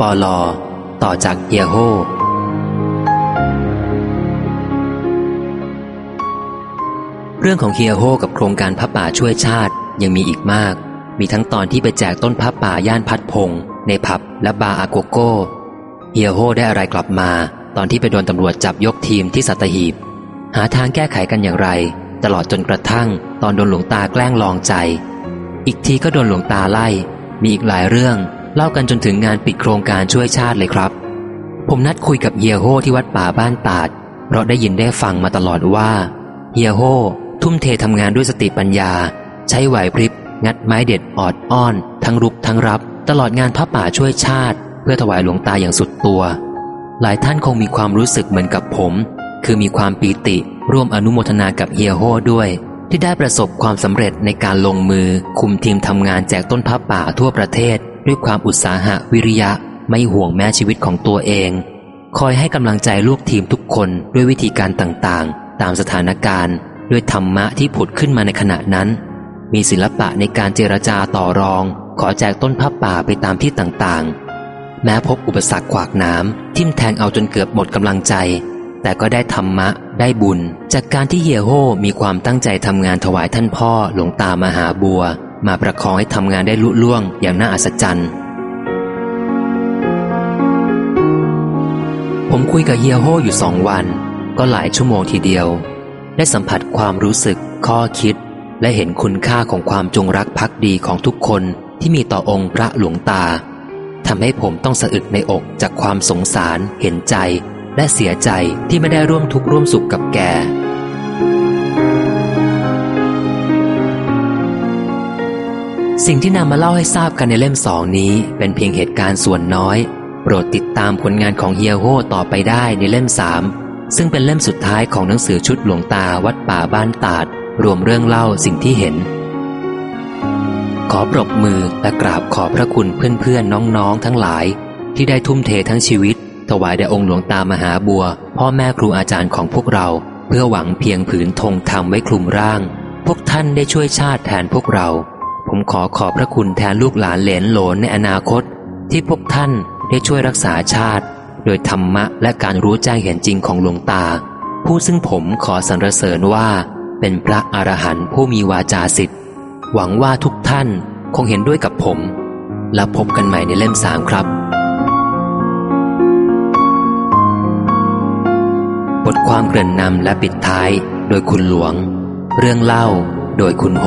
ปอลอต่อจากเฮียโฮเรื่องของเฮียโฮกับโครงการพระป่าช่วยชาติยังมีอีกมาก มีทั้งตอนที่ไปแจกต้นพระป่าย่านพัดพง ในผับและบาร์อาโกโก้เฮียโฮได้อะไรกลับมา ตอนที่ไปโดนตำรวจจับยกทีมที่สัตหีบ หาทางแก้ไขกันอย่างไร ตลอดจนกระทั่ง ตอนโดนหลวงตาแกล้งลองใจ อีกทีก็โดนหลวงตาไล่ มีอีกหลายเรื่อง เล่ากันจนถึงงานปิดโครงการช่วยชาติเลยครับ ผมนัดคุยกับเฮียโฮที่วัดป่าบ้านตาด เพราะได้ยินได้ฟังมาตลอดว่าเฮียโฮทุ่มเททำงานด้วยสติปัญญา ใช้ไหวพริบ งัดไม้เด็ดออดอ้อน ทั้งรุกทั้งรับ ตลอดงานพระป่าช่วยชาติ เพื่อถวายหลวงตาอย่างสุดตัว หลายท่านคงมีความรู้สึกเหมือนกับผม คือมีความปีติ ร่วมอนุโมทนากับเฮียโฮด้วยที่ได้ประสบความสำเร็จในการลงมือคุมทีมทำงานแจกต้นพระป่าทั่วประเทศ ด้วยความอุตสาหะวิริยะ ไม่ห่วงแม้ชีวิตของตัวเอง คอยให้กำลังใจลูกทีมทุกคนด้วยวิธีการต่างๆ ตามสถานการณ์ ด้วยธรรมะที่ผุดขึ้นมาในขณะนั้น มีศิลปะในการเจรจาต่อรอง ขอแจกต้นพับป่าไปตามที่ต่างๆ แม้พบอุปสรรคขวากน้ำทิ่มแทงเอาจนเกือบหมดกำลังใจ แต่ก็ได้ธรรมะ ได้บุญ จากการที่เฮียโฮมีความตั้งใจทำงานถวายท่านพ่อหลวงตามหาบัว มาประคองให้ทำงานได้ลุล่วงอย่างน่าอัศจรรย์ ผมคุยกับเฮียโฮอยู่สองวัน ก็หลายชั่วโมงทีเดียว ได้สัมผัสความรู้สึก ข้อคิด และเห็นคุณค่าของความจงรักภักดีของทุกคนที่มีต่อองค์พระหลวงตาทำให้ผมต้องสะอึกในอกจากความสงสาร เห็นใจ และเสียใจที่ไม่ได้ร่วมทุกข์ร่วมสุขกับแก สิ่งที่นำมาเล่าให้ทราบกันในเล่มสองนี้ เป็นเพียงเหตุการณ์ส่วนน้อย โปรดติดตามผลงานของเฮียโฮต่อไปได้ในเล่มสามซึ่งเป็นเล่มสุดท้ายของหนังสือชุดหลวงตาวัดป่าบ้านตาด รวมเรื่องเล่าสิ่งที่เห็น ขอปรบมือและกราบขอบพระคุณเพื่อนๆน้องๆทั้งหลาย ที่ได้ทุ่มเททั้งชีวิต ถวายแด่องค์หลวงตามหาบัว พ่อแม่ครูอาจารย์ของพวกเรา เพื่อหวังเพียงผืนธงธรรมไว้คลุมร่าง พวกท่านได้ช่วยชาติแทนพวกเรา ผมขอขอบพระคุณแทนลูกหลานเหลนโหลนในอนาคต ที่พวกท่านได้ช่วยรักษาชาติ โดยธรรมะและการรู้แจ้งเห็นจริงของหลวงตา ผู้ซึ่งผมขอสรรเสริญว่า เป็นพระอรหันต์ผู้มีวาจาสิทธิ์หวังว่าทุกท่านคงเห็นด้วยกับผม แล้วพบกันใหม่ในเล่มสามครับ บทความเกริ่นนำและปิดท้าย โดยคุณหลวง เรื่องเล่า โดยคุณโฮ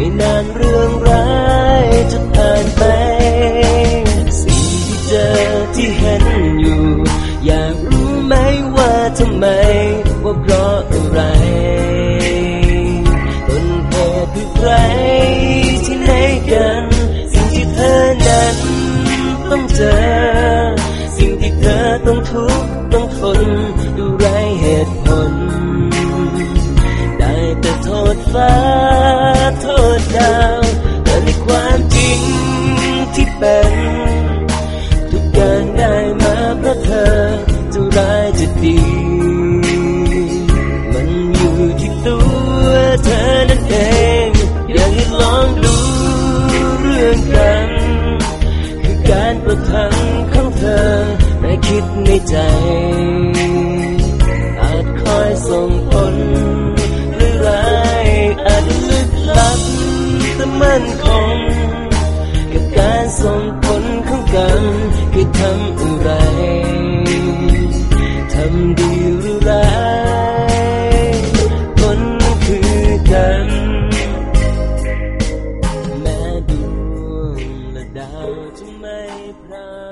ไม่นานเรื่องร้ายจะผ่านไป สิ่งที่เจอที่เห็นอยู่ อยากรู้ไหมว่าทำไม ว่าเพราะอะไรต้นเหตุคือใครที่ให้กัน สิ่งที่เธอนั้นต้องเจอ สิ่งที่เธอต้องทุกข์ต้องทนดูไรเหตุผล ได้แต่โทษฟ้า ในใจ อาจคอยส่งผลหรือไรอาจลึกลับแต่มั่นคงกับการส่งผลของกรรมคือทำอะไรทำดีหรือร้ายผลคือกันแม้ดวงและดาวจะไม่พลาด